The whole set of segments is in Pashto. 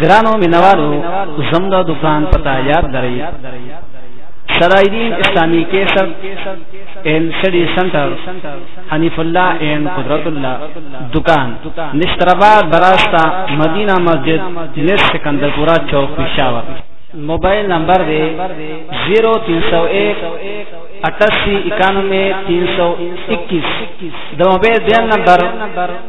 ګرانو مینوالو زموږ دکان پتا یاد درئ سرایدین اسلامی کیسر این سټډي سنټر حنیف الله این قدرت الله دکان نشترآباد براستا مدینہ مسجد نس سکندرپورا چوک پشاور موبایل نمبر دی 0301 88 91 321 د موبایل دیم نمبر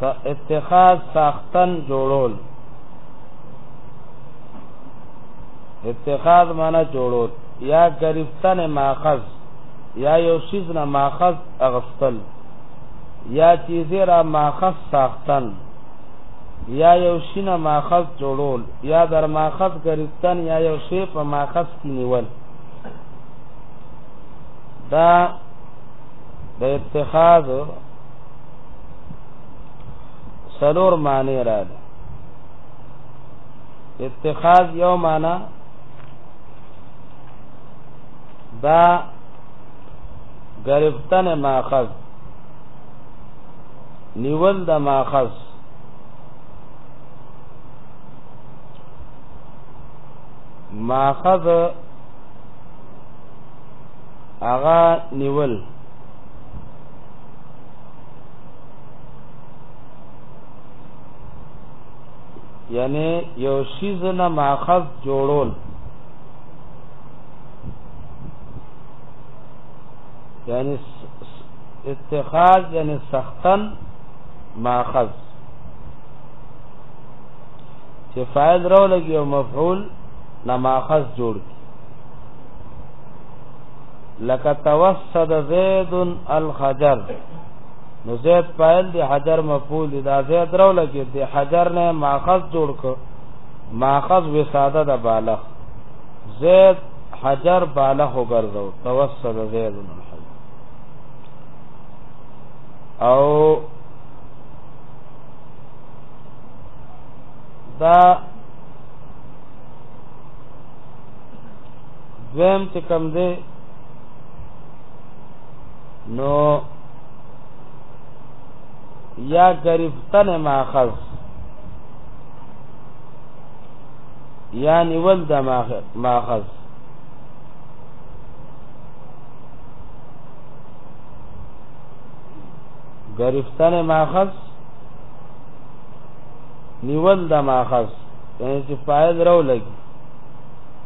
په اتخاذ ساختن جوړول اتخاذ معنی جوړول یا گرفتن ماخذ یا یو چیز نه ماخذ اغستل یا چیز را ماخذ ساختن یا یو شی نه ماخذ جوړول یا در ماخذ گرفتن یا یو شی په ماخذ کې نیول دا د اتخاذ سلور معنی را ده اتخاذ یو معنی دا گرفتن ماخذ نیول د ماخذ ماخذ هغه نیول یعنی یو شیز نه ماخذ جوړول یعنی اتخاذ یعنی سختن ماخذ چې فاعل راو لګي او مفعول نه ماخذ جوړ کی لکه توسد زید الحجر نو زید فاعل دی حجر مفعول دی دا زید راو لګي دی حجر نه ماخذ جوړ ک ماخذ وساده د بالغ زید حجر بالغ وګرځو توسد زید الحجر او دا دویم چې کم دی نو یا گرفتن ماخذ یا نیول د ماخذ گرفتن ماخذ نیول د ماخذ یعنی چې فائد راو لګي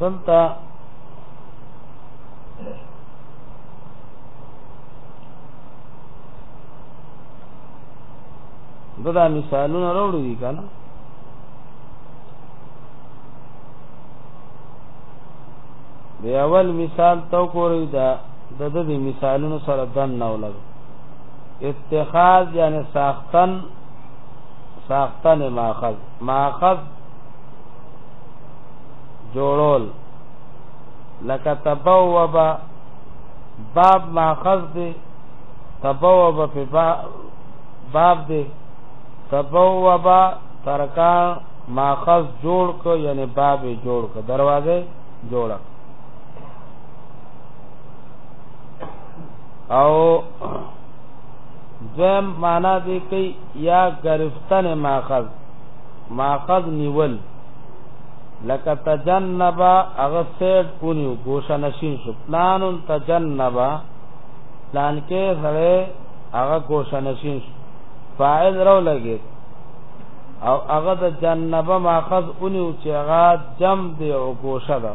دلته دغه مثالونه راوړي دي کنه دی اول مثال تو کوری دا د د دې مثالونو سره دن نه ولګ اتخاذ یعنی ساختن ساختن ماخذ ماخذ جوړول لکه تبوبا باب ماخذ دی تبوبا په باب دی تبوبا ترکان ماخذ جوړ کو یعنی باب جوړ کو دروازه جوړه او دویم معنا دی کوي یا گرفتن ماخذ ماخذ نیول لکه تجنبا اغه سیټ اونیو گوشه نشین شو پلان تجنبا پلان کې سره هغه گوشه نشین شو فاعل رو لګید او هغه د جنبه ماخذ اونیو چې هغه جم دی او گوشه ده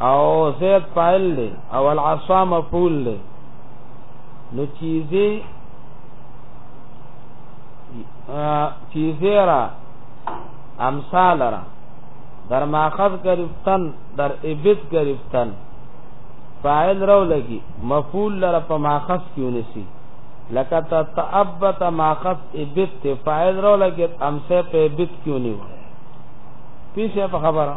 او زید فاعل له او العصا مفعول له نو چیزه چیزه را امثال را در ماخذ گرفتن در ابد گرفتن فاعل رو لگی مفعول لره په ماخذ کیونسی لکه تتعبت ماخذ ابت فاعل رو لګیت امسه په ابت کیو نیو پیسه په خبره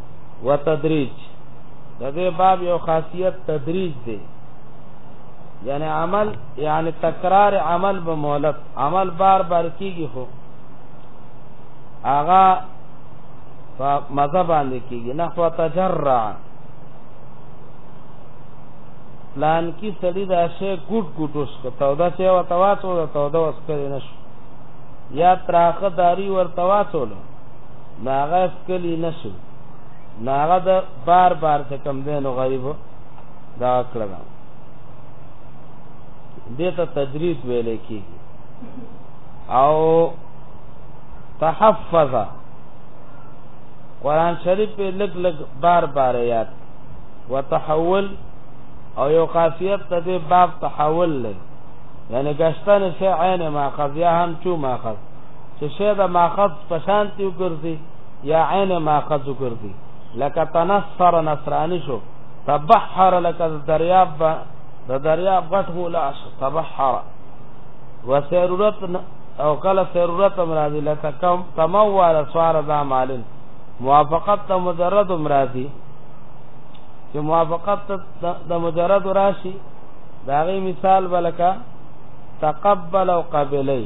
وتدریج د دې باب یو خاصیت تدریج دی یعنی عمل یعنی تکرار عمل به مولت عمل بار بار کیږي خو آغا مزه باندې کیږي نه خو تجرع پلان کی سړی دا شی ګوټ ګوټ اوس کو تودا چې و تواتو تودا اوس کړی نشو یا تراخه داری ور تواتو ناغه کلی نشو ناغه د بار بار ته کم دینو غریب دا کړه دا دته تدریس ویل کی او تحفظ قران شریف په لګ لګ بار بار یاد وتحول او یو خاصیت ته باب تحول لګ یعنی گشتن سے عین ماخذ یا هم چو ماخذ چې شی د ماخذ پشانتی وګرځي یا عین ماخذ وګرځي لکه تنصر نصرانی شو تبحر لکه دریاب با د دریاب غټ مولا شو تبحر وسرورت او کله سرورت مرادی لکه کم تموال سوار دا مالن موافقت ته مجرد مرادی چې موافقت د مجرد راشي داغي مثال بلکا تقبل او قبلی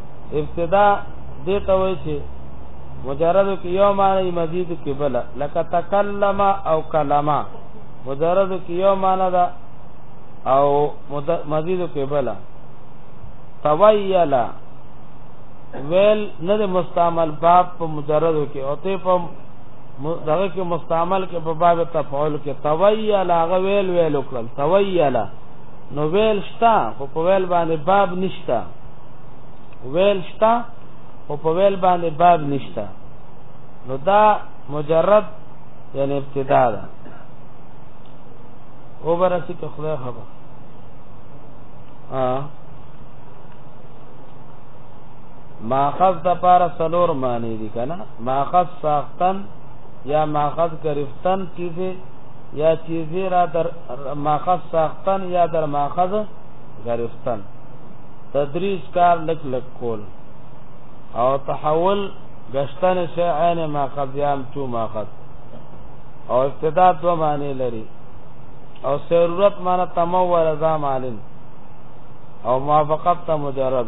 ابتدا دې ته وایي چې مجرد کې یو معنی مزید کې بل لکه تکلم او کلمه مجرد کې یو معنی دا او مزید کې بل تویلا ویل نه د مستعمل باب په مجرد کې او ته په دغه کې مستعمل کې په باب تفعول کې تویلا غویل ویل وکړل تویلا نو ویل شتا خو په ویل باندې باب نشتا ویل شتا او په ویل باندې باب نشتا نو دا مجرد یعنی ابتدا ده او برسی که خدای خبر آه ماخذ د پاره سلور معنی دي کنه ماخذ ساختن یا ماخذ گرفتن چیزه یا چیزه را در ماخذ ساختن یا در ماخذ گرفتن تدریس کار لک لک کول او تحول گشتن سے عین ما قضیام چو ما خط او ابتدا دو معنی لري او ضرورت معنی تمو و رضا معلم او موافقت ته مجرد